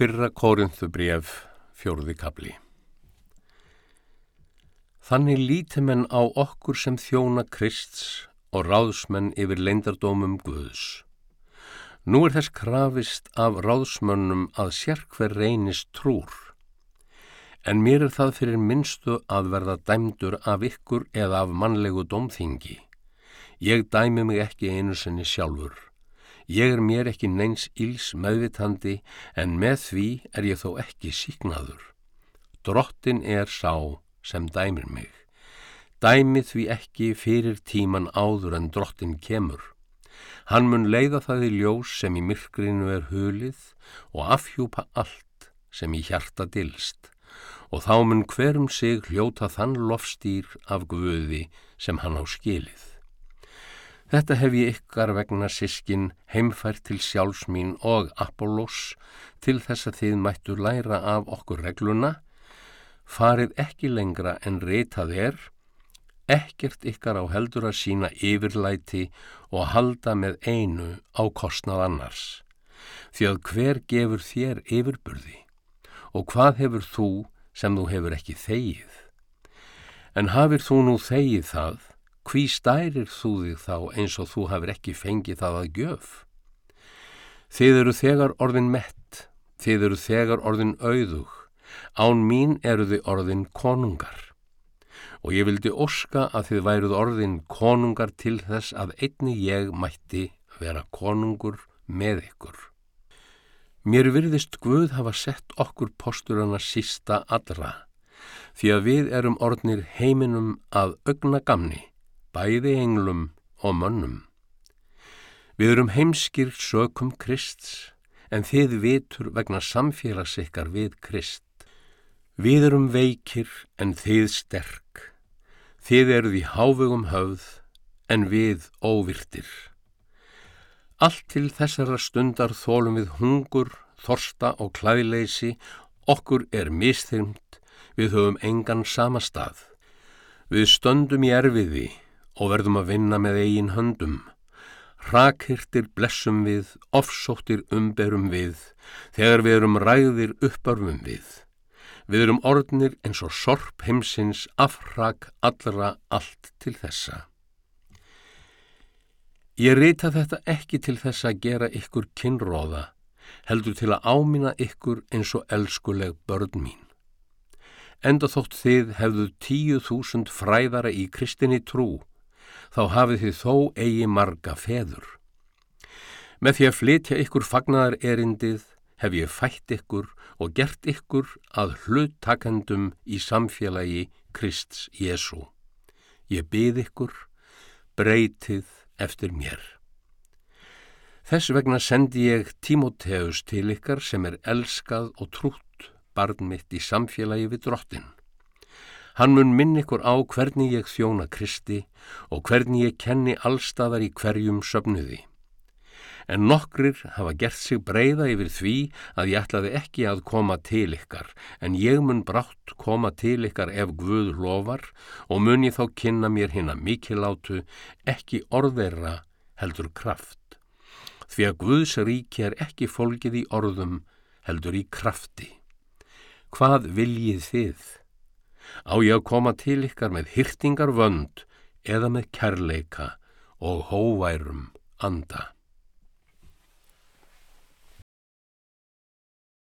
Fyrra kórinthu bref, fjóruði kabli. Þannig líti menn á okkur sem þjóna Krists og ráðsmenn yfir leindardómum Guðs. Nú er þess krafist af ráðsmönnum að sérkver reynist trúr. En mér er það fyrir minnstu að verða dæmdur af ykkur eða af mannlegu dómþingi. Ég dæmi mig ekki einu sinni sjálfur. Ég er mér ekki neins íls meðvitandi en með því er ég þó ekki síknaður. Drottin er sá sem dæmir mig. Dæmi því ekki fyrir tíman áður en drottin kemur. Hann mun leiða það í ljós sem í myrkrinu er hulið og afhjúpa allt sem í hjarta dilst og þá mun hverum sig hljóta þann lofstýr af guði sem hann á skilið. Þetta hef ég ykkar vegna sískin heimfært til sjálfs mín og Apollos til þess að þið mættu læra af okkur regluna, farið ekki lengra en reytað er, ekkert ykkar á heldur að sína yfirlæti og halda með einu á kostnað annars, því að hver gefur þér yfirburði? Og hvað hefur þú sem þú hefur ekki þegið? En hafir þú nú þegið það, hví stærir þú þig þá eins og þú hafur ekki fengið það að gjöf? Þið eru þegar orðin mett, þið eru þegar orðin auðug, án mín eru þið orðin konungar. Og ég vildi orska að þið væruð orðin konungar til þess að einni ég mætti vera konungur með ykkur. Mér virðist Guð hafa sett okkur posturana sísta allra, því að við erum orðnir heiminum að ögna gamni bæði englum og mönnum. Við erum heimskir sökum Krists, en þið vitur vegna samfélags ykkar við Krist. Við erum veikir en þið sterk. Þið eruð í hávegum höfð, en við óvirtir. Allt til þessara stundar þólum við hungur, þorsta og klæðleysi, okkur er mistyrmt, við höfum engan sama stað. Við stöndum í erfiði, og verðum að vinna með eigin höndum. Rakhirtir blessum við, ofsóttir umberum við, þegar við erum ræðir uppörfum við. Við erum orðnir eins og sorp heimsins afrak allra allt til þessa. Ég reyta þetta ekki til þess að gera ykkur kinnróða, heldur til að ámina ykkur eins og elskuleg börn mín. Enda þótt þið hefðu tíu þúsund fræðara í kristinni trú, þá hafið þið þó eigi marga feður. Með því að flytja ykkur fagnar erindið hef ég fætt ykkur og gert ykkur að hluttakendum í samfélagi Krists Jésu. Ég byð ykkur, breytið eftir mér. Þess vegna sendi ég Tímoteus til ykkar sem er elskað og trútt barn mitt í samfélagi við drottin. Hann mun minn ykkur á hvernig ég þjóna Kristi og hvernig ég kenni allstaðar í hverjum söfnuði. En nokkrir hafa gert sig breyða yfir því að ég ætlaði ekki að koma til ykkar, en ég mun brátt koma til ykkar ef Guð lofar og mun ég þá kynna mér hinn að mikilátu ekki orðeira heldur kraft. Því að Guðs ríki er ekki fólkið í orðum heldur í krafti. Hvað viljið þið? Á ég að koma til ykkar með hyrtingar vönd eða með kærleika og hóværum anda.